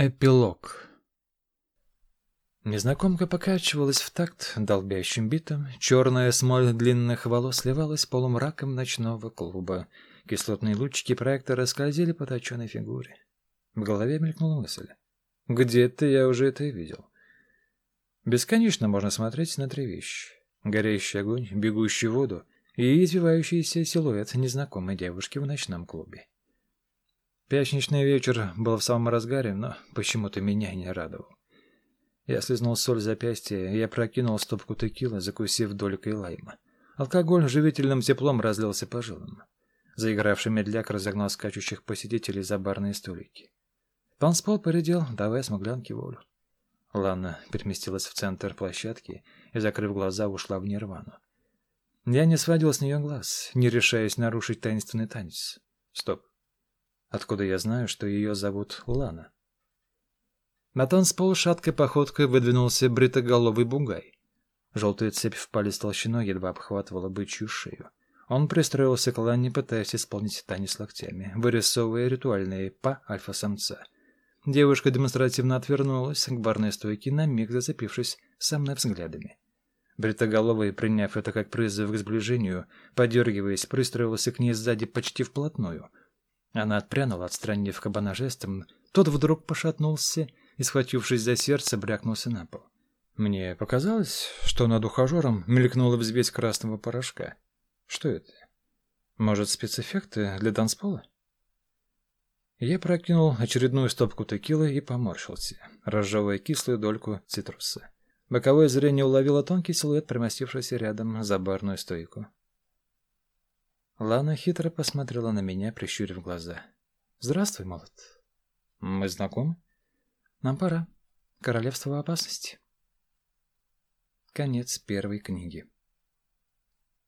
Эпилог Незнакомка покачивалась в такт долбящим битом, черная смоль длинных волос сливалась полумраком ночного клуба. Кислотные лучики проектора скользили по точенной фигуре. В голове мелькнула мысль. Где-то я уже это видел. Бесконечно можно смотреть на три вещи. Горящий огонь, бегущий в воду и извивающийся силуэт незнакомой девушки в ночном клубе. Пятничный вечер был в самом разгаре, но почему-то меня не радовал. Я слезнул соль запястья, и я прокинул стопку текилы, закусив долькой лайма. Алкоголь живительным теплом разлился по жилам. Заигравший медляк разогнал скачущих посетителей за барные столики. Танцпол поредел, давая смуглянке волю. Лана переместилась в центр площадки и, закрыв глаза, ушла в нирвану. Я не сводил с нее глаз, не решаясь нарушить таинственный танец. Стоп. Откуда я знаю, что ее зовут Лана? На танцпол шаткой походкой выдвинулся бритоголовый бугай. Желтая цепь в палец толщиной едва обхватывала бычью шею. Он пристроился к Лане, пытаясь исполнить танец локтями, вырисовывая ритуальные па альфа-самца. Девушка демонстративно отвернулась к барной стойке, на миг зацепившись со мной взглядами. Бритоголовый, приняв это как призыв к сближению, подергиваясь, пристроился к ней сзади почти вплотную — она отпрянула, отстранив кабана жестом. Тот вдруг пошатнулся и, схватившись за сердце, брякнулся на пол. Мне показалось, что над ухажером мелькнула взвесь красного порошка. Что это? Может, спецэффекты для танцпола? Я прокинул очередную стопку текилы и поморщился, разжевывая кислую дольку цитруса. Боковое зрение уловило тонкий силуэт, примостившийся рядом за барную стойку. Лана хитро посмотрела на меня, прищурив глаза. «Здравствуй, молот. Мы знакомы? Нам пора. Королевство в опасности». Конец первой книги.